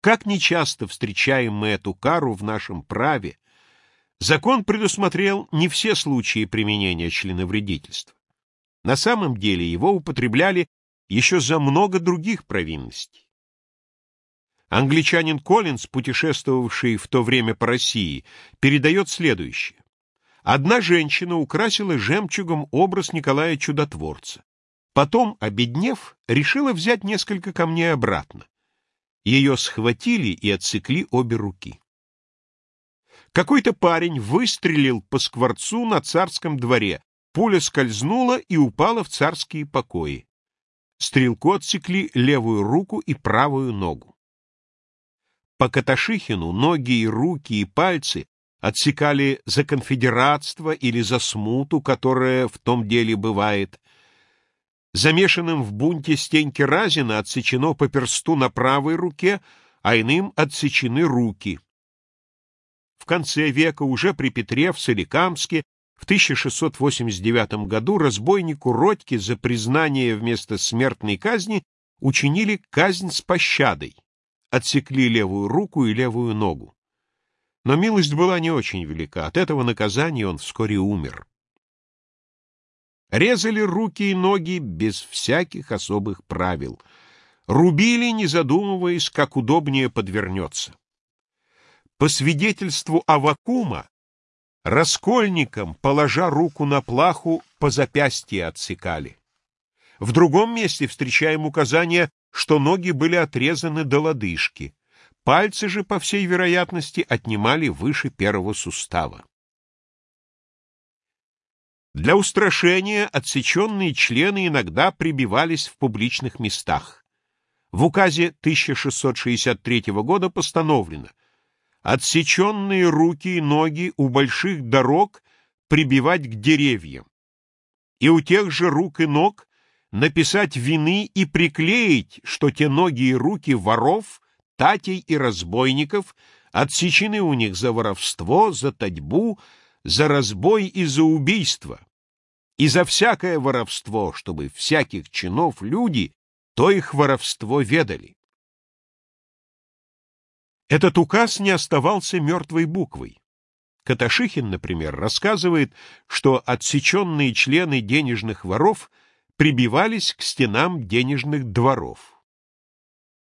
Как нечасто встречаем мы эту кару в нашем праве, закон предусмотрел не все случаи применения членовредительства. На самом деле его употребляли еще за много других провинностей. Англичанин Коллинз, путешествовавший в то время по России, передает следующее. Одна женщина украсила жемчугом образ Николая Чудотворца. Потом, обеднев, решила взять несколько камней обратно. Ее схватили и отсекли обе руки. Какой-то парень выстрелил по скворцу на царском дворе. Пуля скользнула и упала в царские покои. Стрелку отсекли левую руку и правую ногу. По Каташихину ноги и руки и пальцы отсекали за конфедератство или за смуту, которая в том деле бывает. Замешанным в бунте Стеньки Разина отсечено по персту на правой руке, а иным отсечены руки. В конце века, уже при Петре в Соликамске, в 1689 году разбойнику Родьке за признание вместо смертной казни учинили казнь с пощадой отсекли левую руку и левую ногу. Но милость была не очень велика, от этого наказания он вскоре умер. Резали руки и ноги без всяких особых правил. Рубили, не задумываясь, как удобнее подвернется. По свидетельству Авакума, раскольникам, положа руку на плаху, по запястье отсекали. В другом месте встречаем указание что ноги были отрезаны до лодыжки, пальцы же, по всей вероятности, отнимали выше первого сустава. Для устрашения отсеченные члены иногда прибивались в публичных местах. В указе 1663 года постановлено отсеченные руки и ноги у больших дорог прибивать к деревьям, и у тех же рук и ног написать вины и приклеить, что те ноги и руки воров, татей и разбойников отсечены у них за воровство, за татьбу, за разбой и за убийство, и за всякое воровство, чтобы всяких чинов люди то их воровство ведали. Этот указ не оставался мертвой буквой. Каташихин, например, рассказывает, что отсеченные члены денежных воров прибивались к стенам денежных дворов.